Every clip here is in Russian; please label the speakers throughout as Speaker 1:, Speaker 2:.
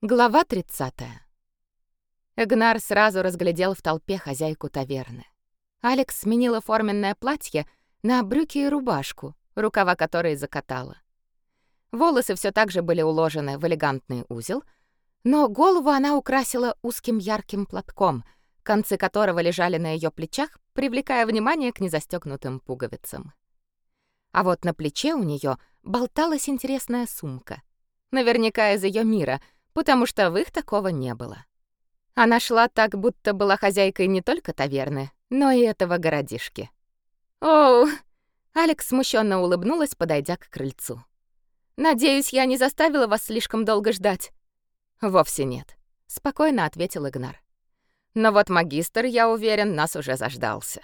Speaker 1: Глава 30. Эгнар сразу разглядел в толпе хозяйку таверны. Алекс сменила форменное платье на брюки и рубашку, рукава которой закатала. Волосы все так же были уложены в элегантный узел, но голову она украсила узким ярким платком, концы которого лежали на ее плечах, привлекая внимание к незастегнутым пуговицам. А вот на плече у нее болталась интересная сумка. Наверняка из ее мира — потому что в их такого не было. Она шла так, будто была хозяйкой не только таверны, но и этого городишки. «Оу!» — Алекс смущенно улыбнулась, подойдя к крыльцу. «Надеюсь, я не заставила вас слишком долго ждать?» «Вовсе нет», — спокойно ответил Игнар. «Но вот магистр, я уверен, нас уже заждался».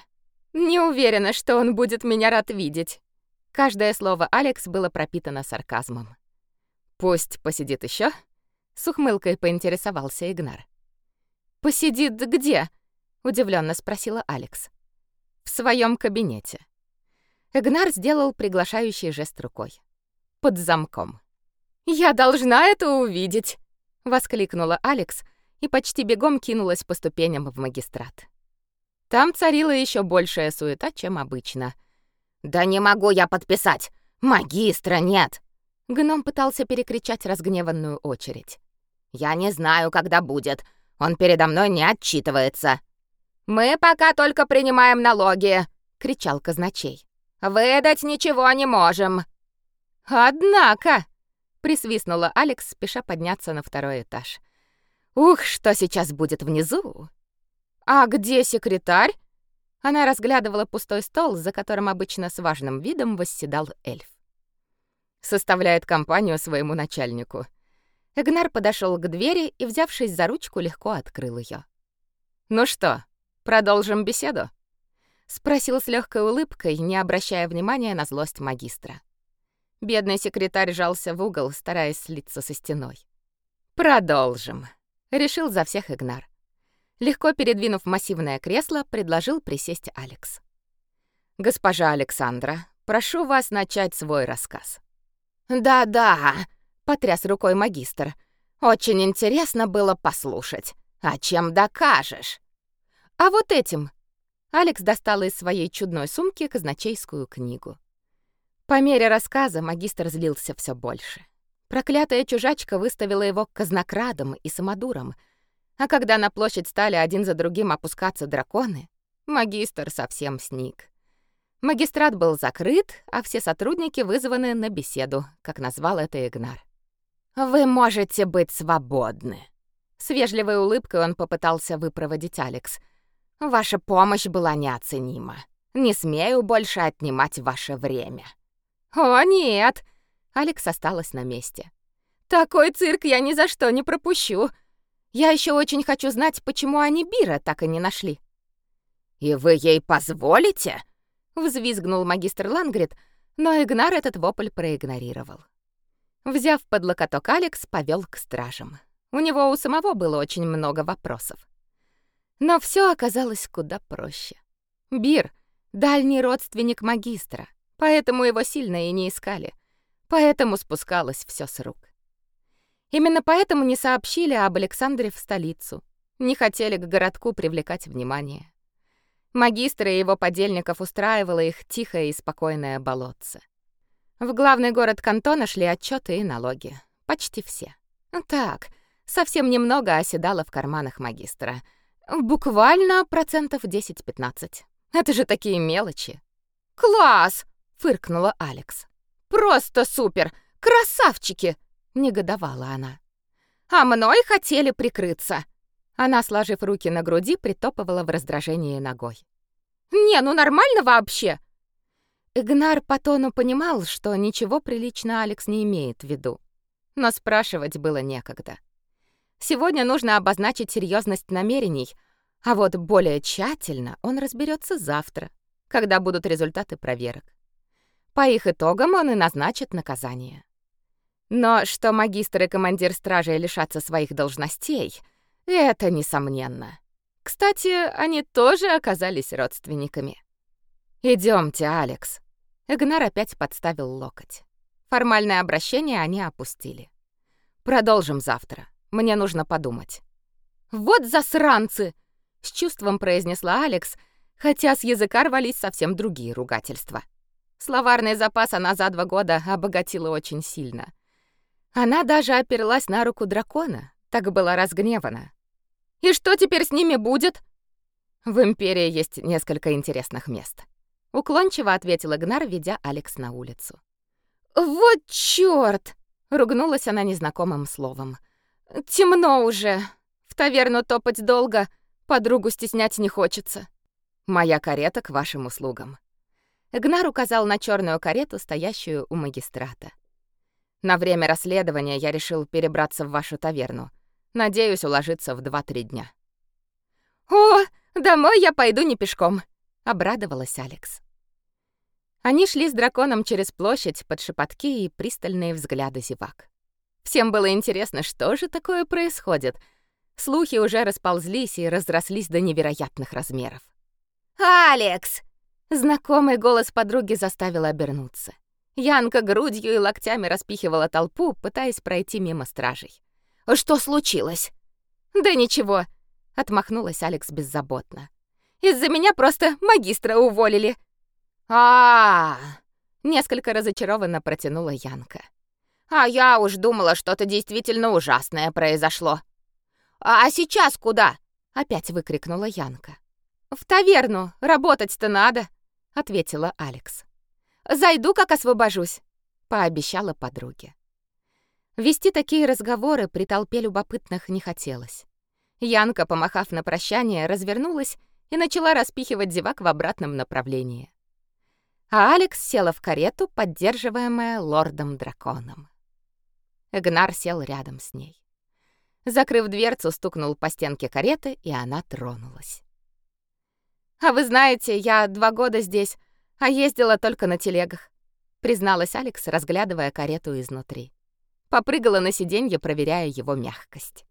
Speaker 1: «Не уверена, что он будет меня рад видеть». Каждое слово Алекс было пропитано сарказмом. «Пусть посидит еще, с ухмылкой поинтересовался Игнар. «Посидит где?» — удивленно спросила Алекс. «В своем кабинете». Игнар сделал приглашающий жест рукой. «Под замком». «Я должна это увидеть!» — воскликнула Алекс и почти бегом кинулась по ступеням в магистрат. Там царила еще большая суета, чем обычно. «Да не могу я подписать! Магистра нет!» Гном пытался перекричать разгневанную очередь. Я не знаю, когда будет. Он передо мной не отчитывается. Мы пока только принимаем налоги, кричал казначей. Выдать ничего не можем. Однако, присвистнула Алекс, спеша подняться на второй этаж. Ух, что сейчас будет внизу? А где секретарь? Она разглядывала пустой стол, за которым обычно с важным видом восседал эльф. Составляет компанию своему начальнику. Эгнар подошел к двери и, взявшись за ручку, легко открыл ее. «Ну что, продолжим беседу?» — спросил с легкой улыбкой, не обращая внимания на злость магистра. Бедный секретарь жался в угол, стараясь слиться со стеной. «Продолжим», — решил за всех Игнар. Легко передвинув массивное кресло, предложил присесть Алекс. «Госпожа Александра, прошу вас начать свой рассказ». «Да-да», потряс рукой магистр. Очень интересно было послушать. А чем докажешь? А вот этим. Алекс достал из своей чудной сумки казначейскую книгу. По мере рассказа магистр злился все больше. Проклятая чужачка выставила его казнокрадом и самодуром. А когда на площадь стали один за другим опускаться драконы, магистр совсем сник. Магистрат был закрыт, а все сотрудники вызваны на беседу, как назвал это Игнар. «Вы можете быть свободны». С вежливой улыбкой он попытался выпроводить Алекс. «Ваша помощь была неоценима. Не смею больше отнимать ваше время». «О, нет!» Алекс осталась на месте. «Такой цирк я ни за что не пропущу. Я еще очень хочу знать, почему они Бира так и не нашли». «И вы ей позволите?» Взвизгнул магистр Лангрид, но Игнар этот вопль проигнорировал. Взяв под локоток Алекс, повел к стражам. У него у самого было очень много вопросов. Но все оказалось куда проще. Бир — дальний родственник магистра, поэтому его сильно и не искали. Поэтому спускалось все с рук. Именно поэтому не сообщили об Александре в столицу. Не хотели к городку привлекать внимание. Магистра и его подельников устраивало их тихое и спокойное болотце. В главный город кантона шли отчеты и налоги. Почти все. Так, совсем немного оседало в карманах магистра. Буквально процентов 10-15. Это же такие мелочи. «Класс!» — фыркнула Алекс. «Просто супер! Красавчики!» — негодовала она. «А мной хотели прикрыться!» Она, сложив руки на груди, притопывала в раздражении ногой. «Не, ну нормально вообще! Игнар по тону понимал, что ничего прилично Алекс не имеет в виду, но спрашивать было некогда. Сегодня нужно обозначить серьезность намерений, а вот более тщательно он разберется завтра, когда будут результаты проверок. По их итогам он и назначит наказание. Но что магистр и командир стражи лишатся своих должностей, это несомненно. Кстати, они тоже оказались родственниками. Идемте, Алекс. Игнар опять подставил локоть. Формальное обращение они опустили. Продолжим завтра. Мне нужно подумать». «Вот засранцы!» — с чувством произнесла Алекс, хотя с языка рвались совсем другие ругательства. Словарный запас она за два года обогатила очень сильно. Она даже оперлась на руку дракона, так была разгневана. «И что теперь с ними будет?» «В Империи есть несколько интересных мест», — уклончиво ответил Игнар, ведя Алекс на улицу. «Вот чёрт!» — ругнулась она незнакомым словом. «Темно уже. В таверну топать долго, подругу стеснять не хочется». «Моя карета к вашим услугам». Игнар указал на черную карету, стоящую у магистрата. «На время расследования я решил перебраться в вашу таверну. Надеюсь уложиться в 2-3 дня».
Speaker 2: «О, домой я пойду не пешком», — обрадовалась Алекс.
Speaker 1: Они шли с драконом через площадь под шепотки и пристальные взгляды зевак. Всем было интересно, что же такое происходит. Слухи уже расползлись и разрослись до невероятных размеров.
Speaker 2: «Алекс!»
Speaker 1: Знакомый голос подруги заставил обернуться. Янка грудью и локтями распихивала толпу, пытаясь пройти мимо стражей.
Speaker 2: «Что случилось?»
Speaker 1: «Да ничего», — отмахнулась Алекс беззаботно. «Из-за меня просто магистра уволили
Speaker 2: а,
Speaker 1: Несколько разочарованно протянула Янка.
Speaker 2: «А я уж думала, что-то действительно ужасное произошло. А сейчас куда?» — опять выкрикнула Янка.
Speaker 1: «В таверну, работать-то надо», — ответила Алекс. «Зайду, как освобожусь», — пообещала подруге. Вести такие разговоры при толпе любопытных не хотелось. Янка, помахав на прощание, развернулась и начала распихивать зевак в обратном направлении а Алекс села в карету, поддерживаемая лордом-драконом. Эгнар сел рядом с ней. Закрыв дверцу, стукнул по стенке кареты, и она тронулась. «А вы знаете, я два года здесь, а ездила только на телегах», призналась Алекс, разглядывая карету изнутри. Попрыгала на сиденье, проверяя его мягкость.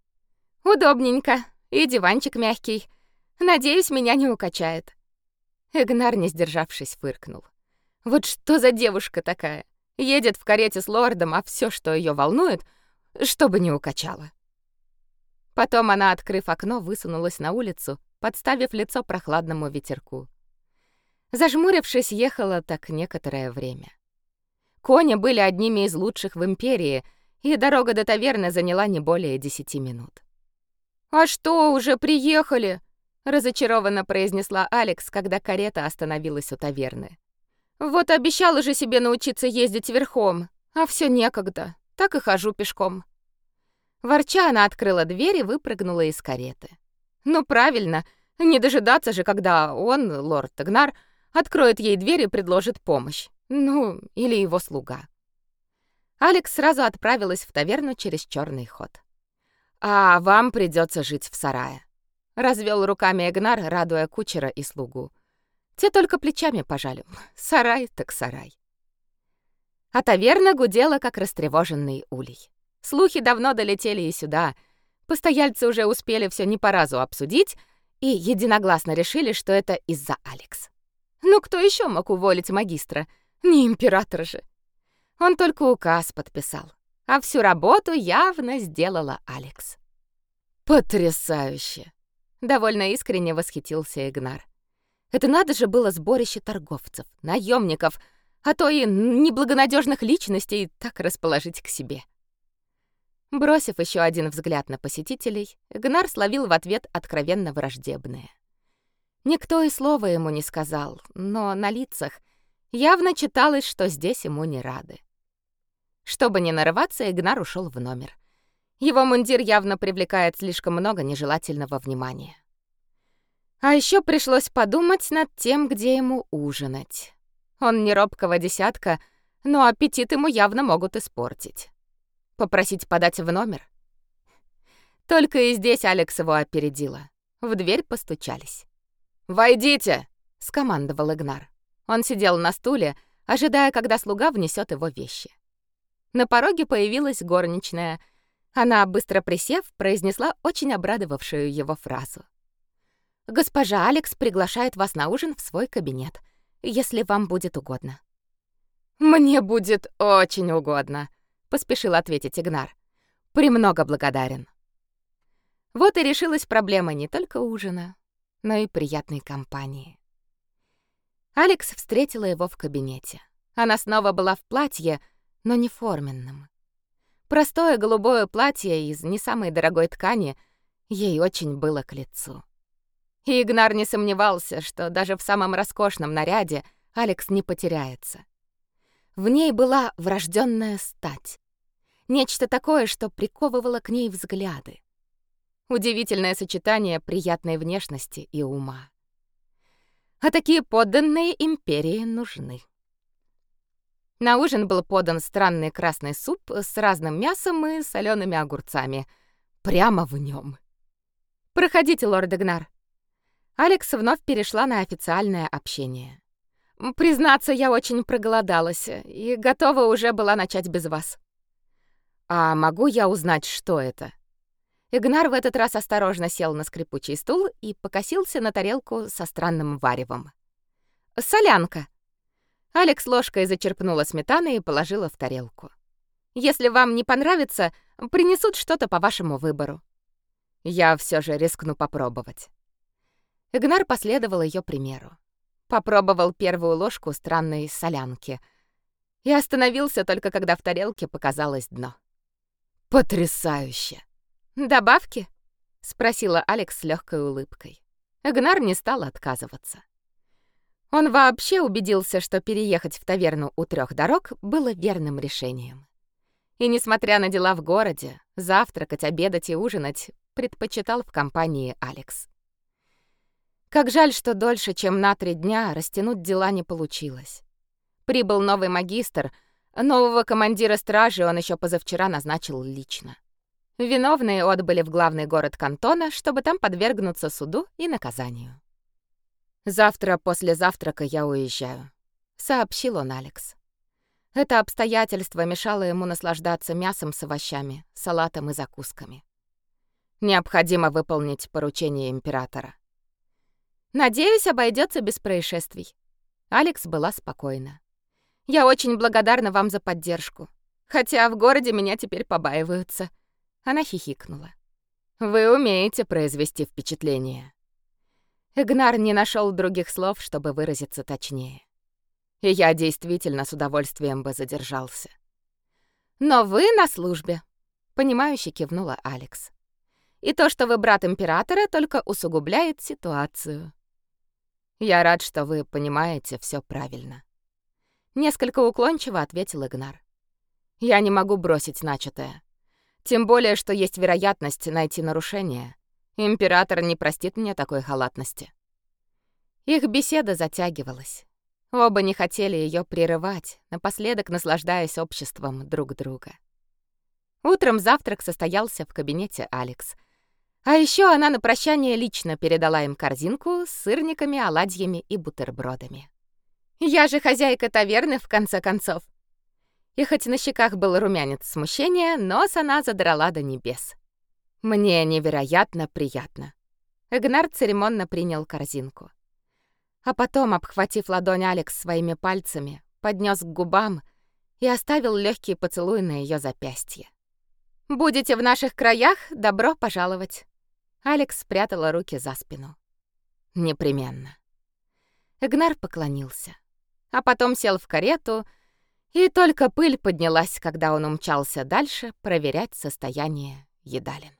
Speaker 1: «Удобненько, и диванчик мягкий. Надеюсь, меня не укачает». Эгнар, не сдержавшись, фыркнул. Вот что за девушка такая? Едет в карете с лордом, а все, что ее волнует, чтобы не укачало. Потом она, открыв окно, высунулась на улицу, подставив лицо прохладному ветерку. Зажмурившись, ехала так некоторое время. Кони были одними из лучших в империи, и дорога до таверны заняла не более десяти минут.
Speaker 2: «А что, уже приехали?»
Speaker 1: — разочарованно произнесла Алекс, когда карета остановилась у таверны.
Speaker 2: Вот обещала же себе научиться ездить верхом, а все некогда. Так и хожу пешком.
Speaker 1: Ворча она открыла дверь и выпрыгнула из кареты. Ну правильно, не дожидаться же, когда он, лорд Тагнар, откроет ей дверь и предложит помощь. Ну, или его слуга. Алекс сразу отправилась в таверну через черный ход. А вам придется жить в сарае, развел руками Эгнар, радуя кучера и слугу. Те только плечами пожали. Сарай так сарай. А таверна гудела, как растревоженный улей. Слухи давно долетели и сюда. Постояльцы уже успели все не по разу обсудить и единогласно решили, что это из-за Алекс. Ну кто еще мог уволить магистра? Не император же. Он только указ подписал, а всю работу явно сделала Алекс. Потрясающе, довольно искренне восхитился Игнар. Это надо же было сборище торговцев, наемников, а то и неблагонадежных личностей так расположить к себе. Бросив еще один взгляд на посетителей, Гнар словил в ответ откровенно враждебное. Никто и слова ему не сказал, но на лицах явно читалось, что здесь ему не рады. Чтобы не нарываться, Игнар ушел в номер. Его мундир явно привлекает слишком много нежелательного внимания. А еще пришлось подумать над тем, где ему ужинать. Он не робкого десятка, но аппетит ему явно могут испортить. Попросить подать в номер? Только и здесь Алекс его опередила. В дверь постучались. «Войдите!» — скомандовал Игнар. Он сидел на стуле, ожидая, когда слуга внесет его вещи. На пороге появилась горничная. Она, быстро присев, произнесла очень обрадовавшую его фразу. Госпожа Алекс приглашает вас на ужин в свой кабинет, если вам будет угодно. Мне будет очень угодно, поспешил ответить Игнар. Премного благодарен. Вот и решилась проблема не только ужина, но и приятной компании. Алекс встретила его в кабинете. Она снова была в платье, но не форменном. Простое голубое платье из не самой дорогой ткани ей очень было к лицу. И Игнар не сомневался, что даже в самом роскошном наряде Алекс не потеряется. В ней была врожденная стать. Нечто такое, что приковывало к ней взгляды. Удивительное сочетание приятной внешности и ума. А такие подданные империи нужны. На ужин был подан странный красный суп с разным мясом и солеными огурцами. Прямо в нем. «Проходите, лорд Игнар». Алекс вновь перешла на официальное общение. «Признаться, я очень проголодалась и готова уже была начать без вас». «А могу я узнать, что это?» Игнар в этот раз осторожно сел на скрипучий стул и покосился на тарелку со странным варевом. «Солянка», Алекс ложкой зачерпнула сметаны и положила в тарелку. «Если вам не понравится, принесут что-то по вашему выбору». Я все же рискну попробовать. Игнар последовал ее примеру. Попробовал первую ложку странной солянки и остановился только когда в тарелке показалось дно. «Потрясающе!» «Добавки?» — спросила Алекс с легкой улыбкой. Игнар не стал отказываться. Он вообще убедился, что переехать в таверну у трех дорог было верным решением. И несмотря на дела в городе, завтракать, обедать и ужинать предпочитал в компании Алекс. Как жаль, что дольше, чем на три дня, растянуть дела не получилось. Прибыл новый магистр, нового командира стражи он еще позавчера назначил лично. Виновные отбыли в главный город кантона, чтобы там подвергнуться суду и наказанию. «Завтра после завтрака я уезжаю», — сообщил он Алекс. Это обстоятельство мешало ему наслаждаться мясом с овощами, салатом и закусками. Необходимо выполнить поручение императора. «Надеюсь, обойдется без происшествий». Алекс была спокойна. «Я очень благодарна вам за поддержку. Хотя в городе меня теперь побаиваются». Она хихикнула. «Вы умеете произвести впечатление». Игнар не нашел других слов, чтобы выразиться точнее. И я действительно с удовольствием бы задержался. «Но вы на службе», — понимающе кивнула Алекс. «И то, что вы брат императора, только усугубляет ситуацию». «Я рад, что вы понимаете все правильно». Несколько уклончиво ответил Игнар. «Я не могу бросить начатое. Тем более, что есть вероятность найти нарушение, Император не простит мне такой халатности. Их беседа затягивалась. Оба не хотели ее прерывать, напоследок наслаждаясь обществом друг друга. Утром завтрак состоялся в кабинете Алекс. А еще она на прощание лично передала им корзинку с сырниками, оладьями и бутербродами. «Я же хозяйка таверны, в конце концов!» И хоть на щеках был румянец смущения, нос она задрала до небес. Мне невероятно приятно. Игнар церемонно принял корзинку. А потом, обхватив ладонь Алекс своими пальцами, поднес к губам и оставил легкий поцелуй на ее запястье. «Будете в наших краях? Добро пожаловать!» Алекс спрятала руки за спину. «Непременно». Игнар поклонился, а потом сел в карету, и только пыль поднялась, когда он умчался дальше проверять состояние едалин.